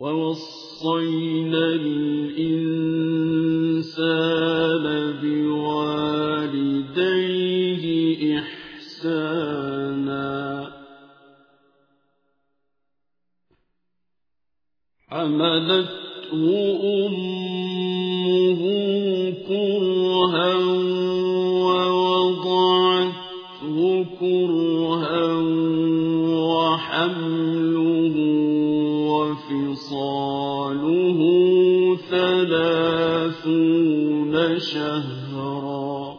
ووصينا الإنسان بوالديه إحسانا. حملته أمه كرها ووضعته كرها وحمله وفصاله ثلاثون شهرا.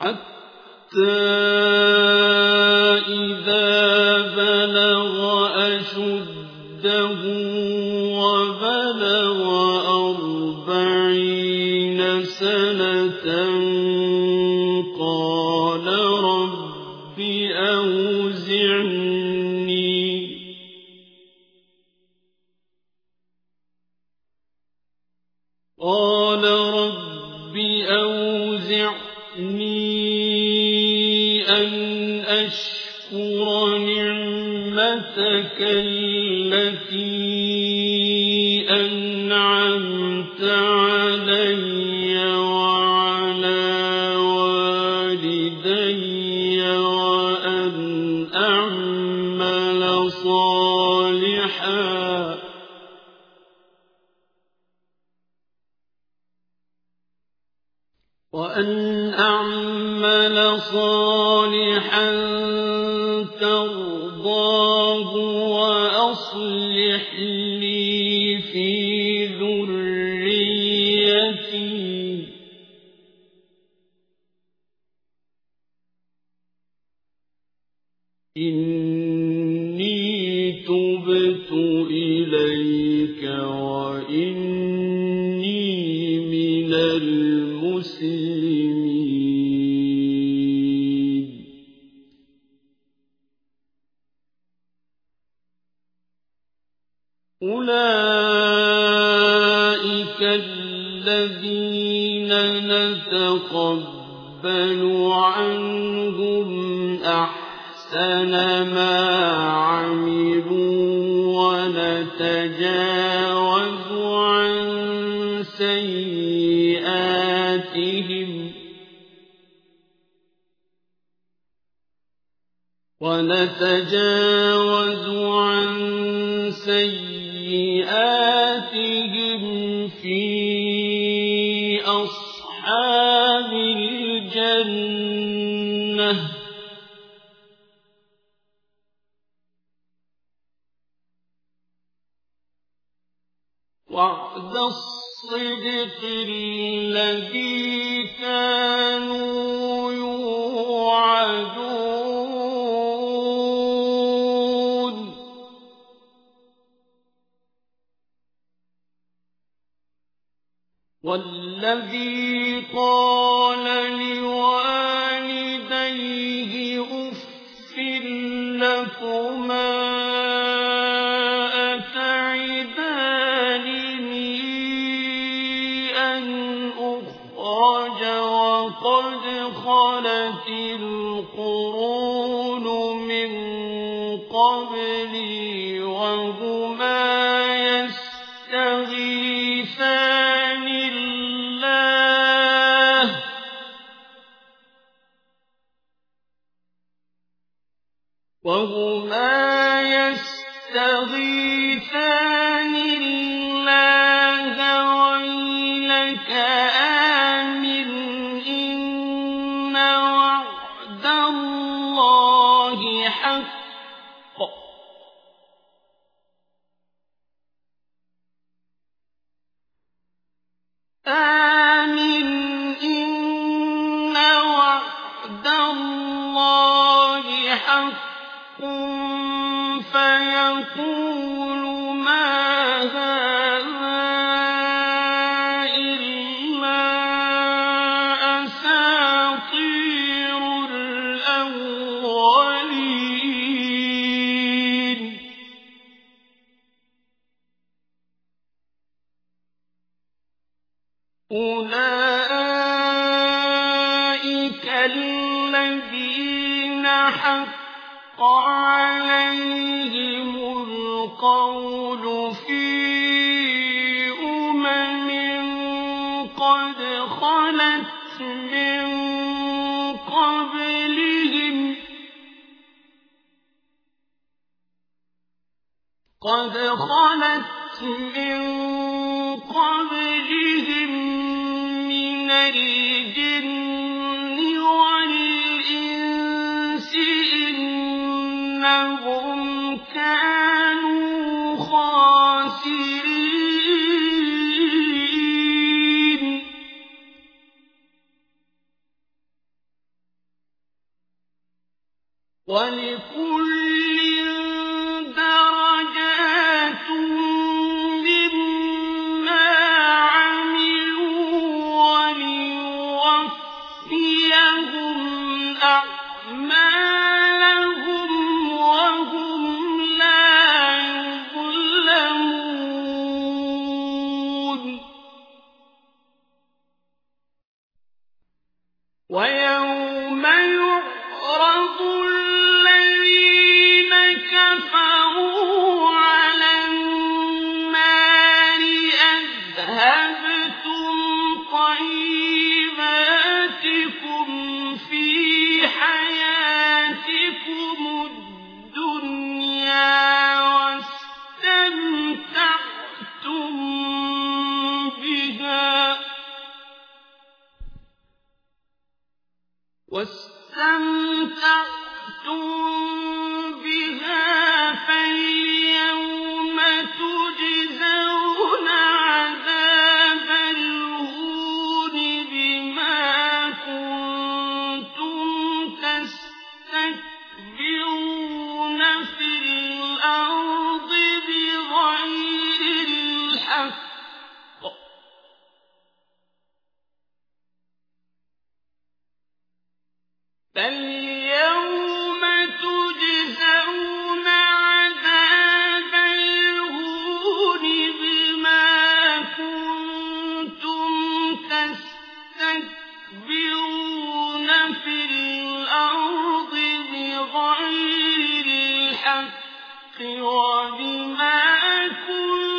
حتى رب أوزعني. قال رب أوزعني أن أشكر نعمتك التي وأن أعمل صالحا ترضاه وأصلح لي في ذريتي. إني تبت إليك. أولئك الذين نتقبل عنهم أحسن ما عملوا ونتجاوز عن سيئاتهم ونتجاوز عن سيئاتهم في أصحاب الجنة وعد الصدق الذي والذي قال لوالديه أف لكما أتعدانني أن أخرج وقد خلت القرون آمن إن وعد الله حق. آمن أولئك الذين حق عليهم القول في أمم قد خلت من قبلهم قد خلت من قبلهم من الجن والإنس إنهم كانوا خاسرين. ولكل تستكبرون في الأرض بغير الحق. وبما كنت